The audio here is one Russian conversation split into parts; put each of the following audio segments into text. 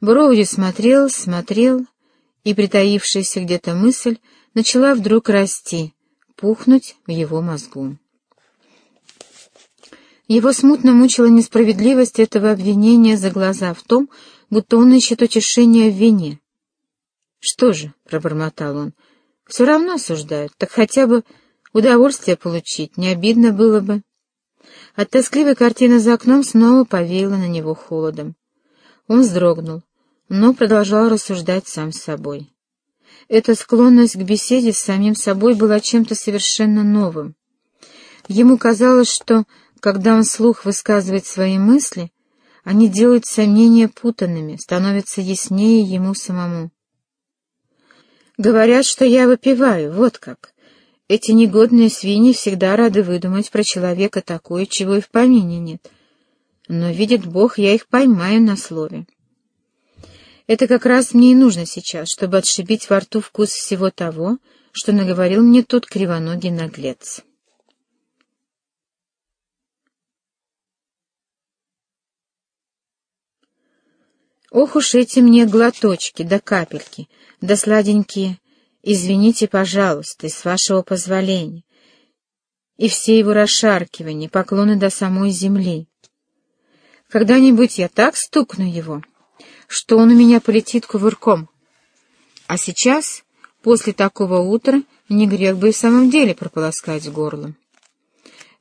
Броуди смотрел, смотрел, и притаившаяся где-то мысль начала вдруг расти, пухнуть в его мозгу. Его смутно мучила несправедливость этого обвинения за глаза в том, будто он ищет утешения в вине. «Что же?» — пробормотал он. «Все равно осуждают, так хотя бы удовольствие получить, не обидно было бы». От тоскливой картины за окном снова повеяло на него холодом. Он вздрогнул, но продолжал рассуждать сам с собой. Эта склонность к беседе с самим собой была чем-то совершенно новым. Ему казалось, что, когда он слух высказывает свои мысли, они делают сомнения путанными, становятся яснее ему самому. Говорят, что я выпиваю, вот как. Эти негодные свиньи всегда рады выдумать про человека такое, чего и в помине нет. Но, видит Бог, я их поймаю на слове. Это как раз мне и нужно сейчас, чтобы отшибить во рту вкус всего того, что наговорил мне тут кривоногий наглец. Ох уж эти мне глоточки да капельки, да сладенькие «Извините, пожалуйста, с вашего позволения» и все его расшаркивания, поклоны до самой земли. Когда-нибудь я так стукну его, что он у меня полетит кувырком. А сейчас, после такого утра, не грех бы и в самом деле прополоскать горло.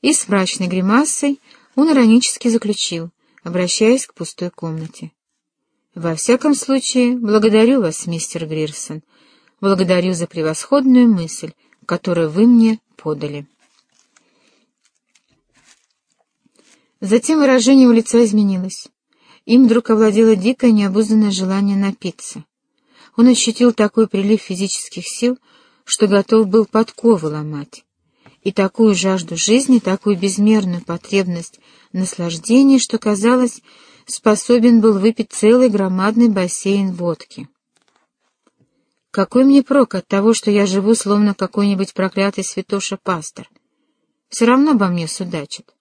И с мрачной гримасой он иронически заключил, обращаясь к пустой комнате. «Во всяком случае, благодарю вас, мистер Грирсон, благодарю за превосходную мысль, которую вы мне подали». Затем выражение его лица изменилось. Им вдруг овладело дикое необузданное желание напиться. Он ощутил такой прилив физических сил, что готов был подковы ломать. И такую жажду жизни, такую безмерную потребность наслаждения, что, казалось, способен был выпить целый громадный бассейн водки. Какой мне прок от того, что я живу, словно какой-нибудь проклятый святоша-пастор? Все равно обо мне судачат.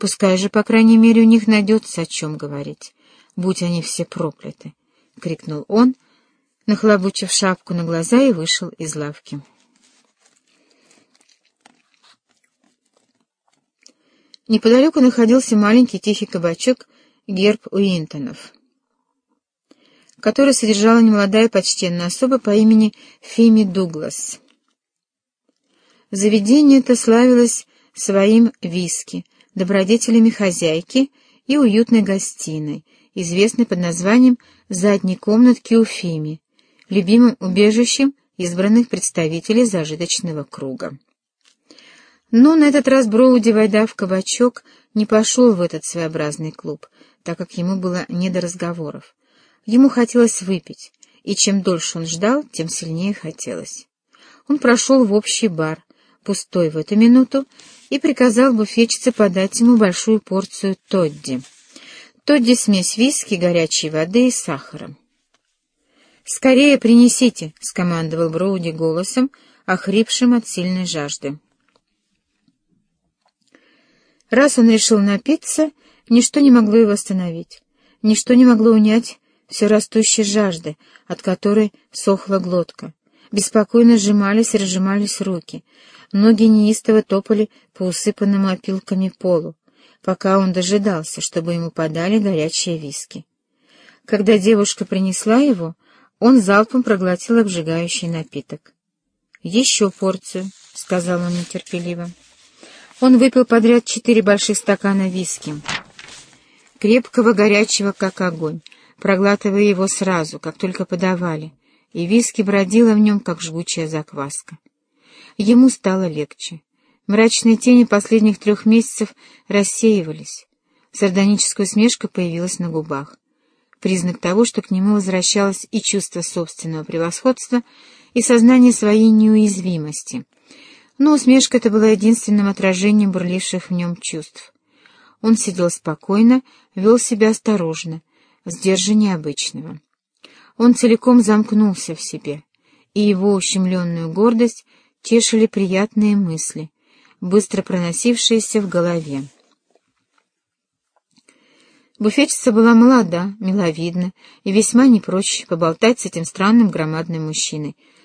Пускай же, по крайней мере, у них найдется о чем говорить. Будь они все прокляты! — крикнул он, нахлобучив шапку на глаза и вышел из лавки. Неподалеку находился маленький тихий кабачок герб Уинтонов, который содержала немолодая почтенная особа по имени Фими Дуглас. Заведение это славилось своим виски — добродетелями хозяйки и уютной гостиной, известной под названием «Задней комнатки у Фими», любимым убежищем избранных представителей зажиточного круга. Но на этот раз Броуди, войдя в кабачок, не пошел в этот своеобразный клуб, так как ему было не до разговоров. Ему хотелось выпить, и чем дольше он ждал, тем сильнее хотелось. Он прошел в общий бар, пустой в эту минуту, и приказал буфетчице подать ему большую порцию тодди. Тодди — смесь виски, горячей воды и сахара. «Скорее принесите!» — скомандовал Броуди голосом, охрипшим от сильной жажды. Раз он решил напиться, ничто не могло его остановить, ничто не могло унять все растущей жажды, от которой сохла глотка. Беспокойно сжимались и разжимались руки, Ноги неистово топали по усыпанному опилками полу, пока он дожидался, чтобы ему подали горячие виски. Когда девушка принесла его, он залпом проглотил обжигающий напиток. «Еще порцию», — сказал он нетерпеливо. Он выпил подряд четыре больших стакана виски, крепкого, горячего, как огонь, проглатывая его сразу, как только подавали, и виски бродила в нем, как жгучая закваска. Ему стало легче. Мрачные тени последних трех месяцев рассеивались. Сардоническая усмешка появилась на губах. Признак того, что к нему возвращалось и чувство собственного превосходства, и сознание своей неуязвимости. Но усмешка эта была единственным отражением бурливших в нем чувств. Он сидел спокойно, вел себя осторожно, сдержаннее обычного. Он целиком замкнулся в себе, и его ущемленную гордость — тешили приятные мысли, быстро проносившиеся в голове. Буфетчица была молода, миловидна и весьма не прочь поболтать с этим странным громадным мужчиной,